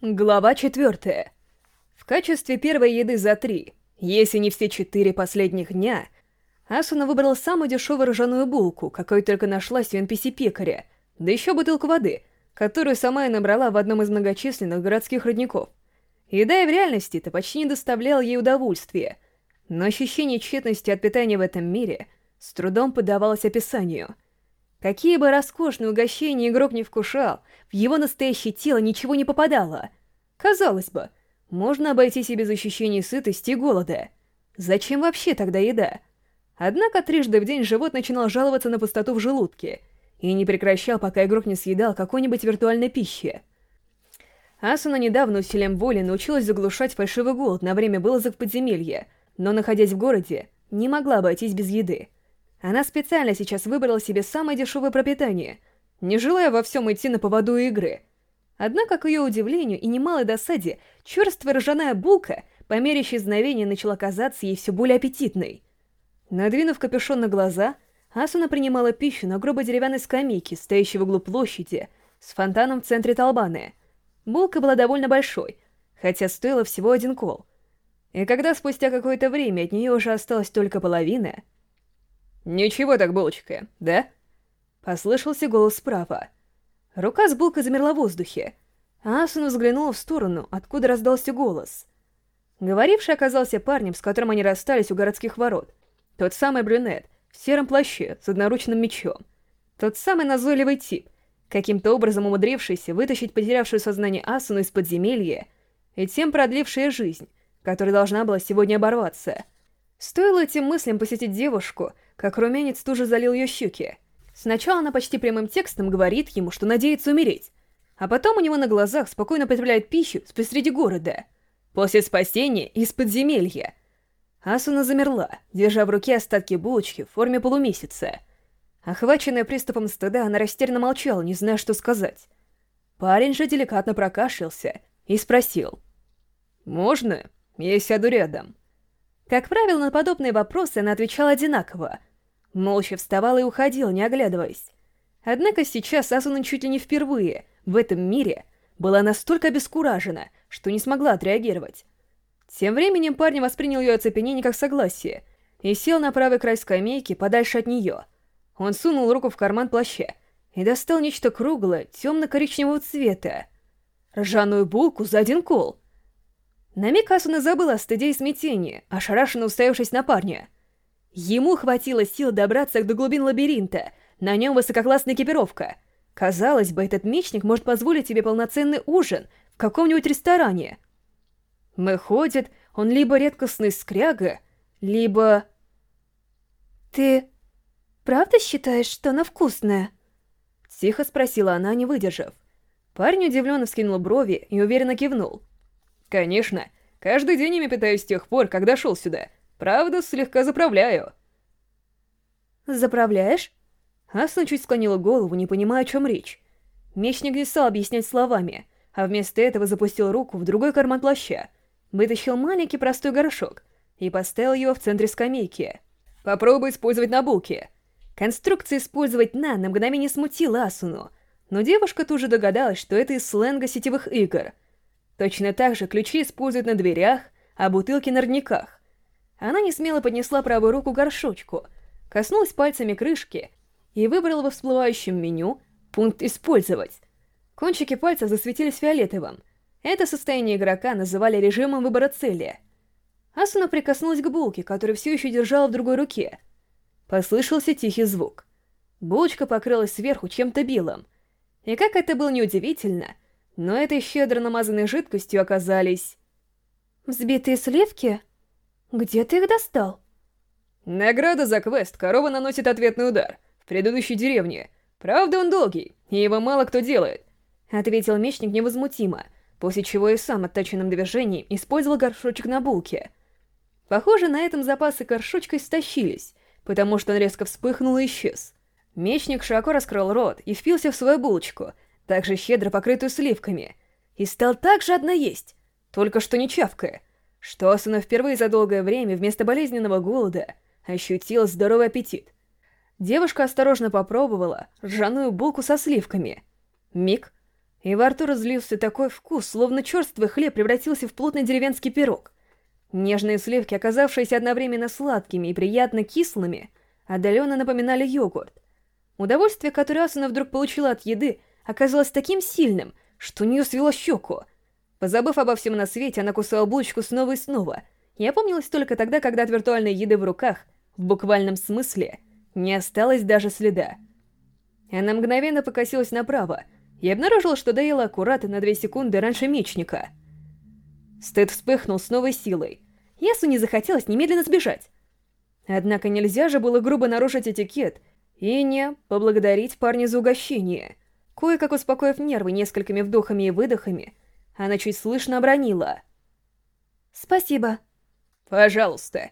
Глава четвертая. В качестве первой еды за три, если не все четыре последних дня, Асуна выбрала самую дешевую ржаную булку, какой только нашлась у NPC-пекаря, да еще бутылку воды, которую сама и набрала в одном из многочисленных городских родников. Еда и в реальности-то почти не доставляла ей удовольствия, но ощущение тщетности от питания в этом мире с трудом поддавалось описанию — Какие бы роскошные угощения игрок не вкушал, в его настоящее тело ничего не попадало. Казалось бы, можно обойтись и без ощущения сытости и голода. Зачем вообще тогда еда? Однако трижды в день живот начинал жаловаться на пустоту в желудке и не прекращал, пока игрок не съедал какой-нибудь виртуальной пищи. Асуна недавно усилием воли научилась заглушать фальшивый голод на время вылазок в подземелье, но, находясь в городе, не могла обойтись без еды. Она специально сейчас выбрала себе самое дешевое пропитание, не желая во всем идти на поводу игры. Однако, к ее удивлению и немалой досаде, черствая ржаная булка по мере исчезновения начала казаться ей все более аппетитной. Надвинув капюшон на глаза, Асуна принимала пищу на грубой деревянной скамейке, стоящей в углу площади, с фонтаном в центре Толбаны. Булка была довольно большой, хотя стоила всего один кол. И когда спустя какое-то время от нее уже осталась только половина, «Ничего так, булочка, да?» Послышался голос справа. Рука с булкой замерла в воздухе. Асуна взглянула в сторону, откуда раздался голос. Говоривший оказался парнем, с которым они расстались у городских ворот. Тот самый брюнет, в сером плаще, с одноручным мечом. Тот самый назойливый тип, каким-то образом умудрившийся вытащить потерявшую сознание Асуну из подземелья и тем продлившая жизнь, которая должна была сегодня оборваться. Стоило этим мыслям посетить девушку — как румянец тут же залил ее щеки. Сначала она почти прямым текстом говорит ему, что надеется умереть, а потом у него на глазах спокойно потребляет пищу посреди города. После спасения из подземелья. Асуна замерла, держа в руке остатки булочки в форме полумесяца. Охваченная приступом стыда, она растерянно молчала, не зная, что сказать. Парень же деликатно прокашлялся и спросил. «Можно? Я сяду рядом». Как правило, на подобные вопросы она отвечала одинаково, Молча вставала и уходила, не оглядываясь. Однако сейчас Асуна чуть ли не впервые в этом мире была настолько обескуражена, что не смогла отреагировать. Тем временем парень воспринял ее оцепенение как согласие и сел на правый край скамейки подальше от нее. Он сунул руку в карман плаща и достал нечто круглое, темно-коричневого цвета. Ржаную булку за один кол. На миг Асуна забыла о стыде и смятении, ошарашенно уставившись на парня — Ему хватило сил добраться до глубин лабиринта, на нем высококлассная экипировка. Казалось бы, этот мечник может позволить себе полноценный ужин в каком-нибудь ресторане. Выходит, он либо редкостный скряга, либо... «Ты правда считаешь, что она вкусная?» Тихо спросила она, не выдержав. Парень удивленно вскинул брови и уверенно кивнул. «Конечно. Каждый день ими питаюсь с тех пор, как дошел сюда. Правда, слегка заправляю. Заправляешь? Асна чуть склонила голову, не понимая, о чем речь. Мечник не стал объяснять словами, а вместо этого запустил руку в другой карман плаща, вытащил маленький простой горшок и поставил его в центре скамейки. Попробуй использовать на булке. Конструкция «использовать на» на мгновение смутила Асуну, но девушка тут же догадалась, что это из сленга сетевых игр. Точно так же ключи используют на дверях, а бутылки на родниках. Она не смело поднесла правую руку к горшочку, коснулась пальцами крышки и выбрала во всплывающем меню пункт «Использовать». Кончики пальцев засветились фиолетовым. Это состояние игрока называли режимом выбора цели. Асуна прикоснулась к булке, которую все еще держала в другой руке. Послышался тихий звук. Булочка покрылась сверху чем-то белым. И как это было неудивительно, но этой щедро намазанной жидкостью оказались... «Взбитые сливки?» Где ты их достал? Награда за квест «Корова наносит ответный удар» в предыдущей деревне. Правда, он долгий, и его мало кто делает. Ответил мечник невозмутимо, после чего и сам отточенным движением использовал горшочек на булке. Похоже, на этом запасы горшочка истощились, потому что он резко вспыхнул и исчез. Мечник широко раскрыл рот и впился в свою булочку, также щедро покрытую сливками, и стал так жадно есть, только что не чавкая, что Асуна впервые за долгое время вместо болезненного голода ощутила здоровый аппетит. Девушка осторожно попробовала ржаную булку со сливками. Миг, и во рту разлился такой вкус, словно черствый хлеб превратился в плотный деревенский пирог. Нежные сливки, оказавшиеся одновременно сладкими и приятно кислыми, отдаленно напоминали йогурт. Удовольствие, которое Асуна вдруг получила от еды, оказалось таким сильным, что у нее свело щеку. Позабыв обо всем на свете, она кусала булочку снова и снова. И опомнилась только тогда, когда от виртуальной еды в руках, в буквальном смысле, не осталось даже следа. Она мгновенно покосилась направо и обнаружила, что доела аккуратно на две секунды раньше мечника. Стыд вспыхнул с новой силой. Ясу не захотелось немедленно сбежать. Однако нельзя же было грубо нарушить этикет и не поблагодарить парня за угощение. Кое-как успокоив нервы несколькими вдохами и выдохами, она чуть слышно обронила. «Спасибо». «Пожалуйста».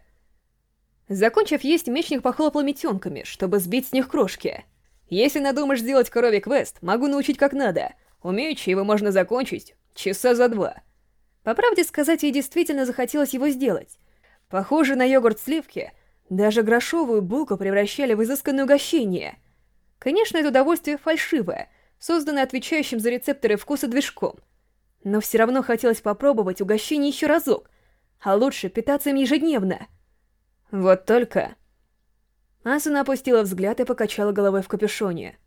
Закончив есть, мечник похлопал метенками, чтобы сбить с них крошки. «Если надумаешь сделать коровий квест, могу научить как надо. Умеючи его можно закончить часа за два». По правде сказать, ей действительно захотелось его сделать. Похоже на йогурт сливки, даже грошовую булку превращали в изысканное угощение. Конечно, это удовольствие фальшивое, созданное отвечающим за рецепторы вкуса движком — но все равно хотелось попробовать угощение еще разок, а лучше питаться им ежедневно. Вот только... Асуна опустила взгляд и покачала головой в капюшоне.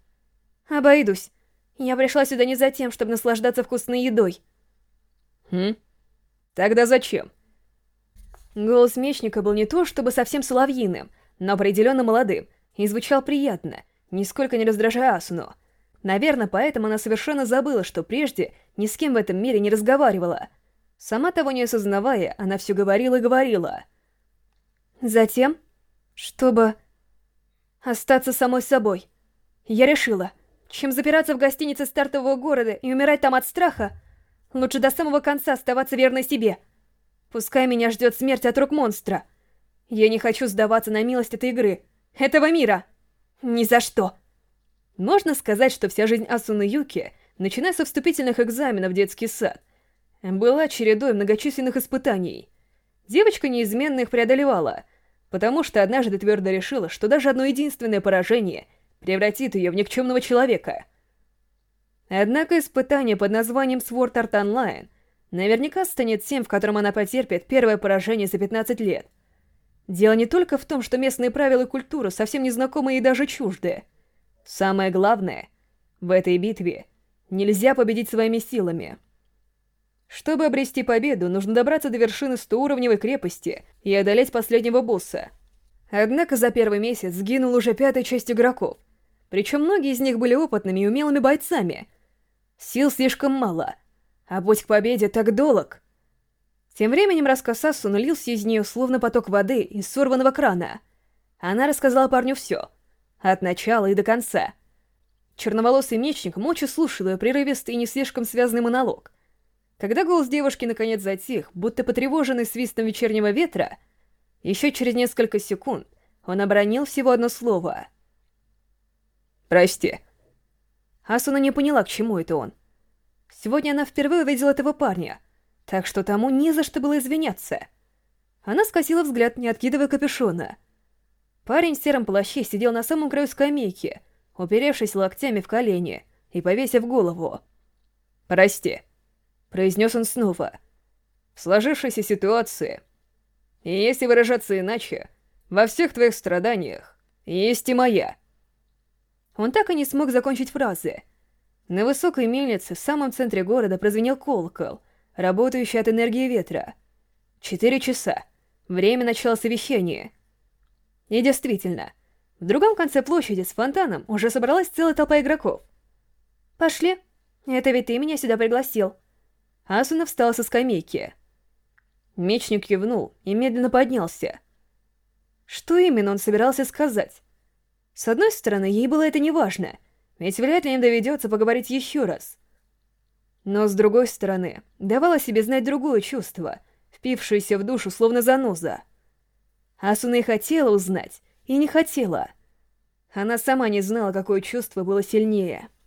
«Обойдусь. Я пришла сюда не за тем, чтобы наслаждаться вкусной едой». «Хм? Тогда зачем?» Голос мечника был не то чтобы совсем соловьиным, но определенно молодым, и звучал приятно, нисколько не раздражая Асуну. Наверное, поэтому она совершенно забыла, что прежде ни с кем в этом мире не разговаривала. Сама того не осознавая, она все говорила и говорила. Затем, чтобы остаться самой собой, я решила, чем запираться в гостинице стартового города и умирать там от страха, лучше до самого конца оставаться верной себе. Пускай меня ждет смерть от рук монстра. Я не хочу сдаваться на милость этой игры, этого мира. Ни за что. Можно сказать, что вся жизнь Асуны Юки, начиная со вступительных экзаменов в детский сад, была чередой многочисленных испытаний. Девочка неизменно их преодолевала, потому что однажды твердо решила, что даже одно единственное поражение превратит ее в никчемного человека. Однако испытание под названием Sword Art Online наверняка станет тем, в котором она потерпит первое поражение за 15 лет. Дело не только в том, что местные правила и культура совсем незнакомые и даже чуждые — Самое главное, в этой битве нельзя победить своими силами. Чтобы обрести победу, нужно добраться до вершины 100-уровневой крепости и одолеть последнего босса. Однако за первый месяц сгинул уже пятая часть игроков, причем многие из них были опытными и умелыми бойцами. Сил слишком мало, а путь к победе так долг. Тем временем рассказ Асуна лился из нее словно поток воды из сорванного крана. Она рассказала парню все — от начала и до конца. Черноволосый мечник молча слушал ее прерывистый и не слишком связанный монолог. Когда голос девушки наконец затих, будто потревоженный свистом вечернего ветра, еще через несколько секунд он обронил всего одно слово. «Прости». Асуна не поняла, к чему это он. Сегодня она впервые увидела этого парня, так что тому не за что было извиняться. Она скосила взгляд, не откидывая капюшона — Парень в сером плаще сидел на самом краю скамейки, уперевшись локтями в колени и повесив голову. «Прости», — произнес он снова. «В сложившейся ситуации, и если выражаться иначе, во всех твоих страданиях есть и моя». Он так и не смог закончить фразы. На высокой мельнице в самом центре города прозвенел колокол, работающий от энергии ветра. Четыре часа. Время начала совещания — и действительно, в другом конце площади с фонтаном уже собралась целая толпа игроков. «Пошли. Это ведь ты меня сюда пригласил». Асуна встала со скамейки. Мечник кивнул и медленно поднялся. Что именно он собирался сказать? С одной стороны, ей было это неважно, ведь вряд ли им доведется поговорить еще раз. Но с другой стороны, давала себе знать другое чувство, впившееся в душу словно заноза — Асуна и хотела узнать, и не хотела. Она сама не знала, какое чувство было сильнее —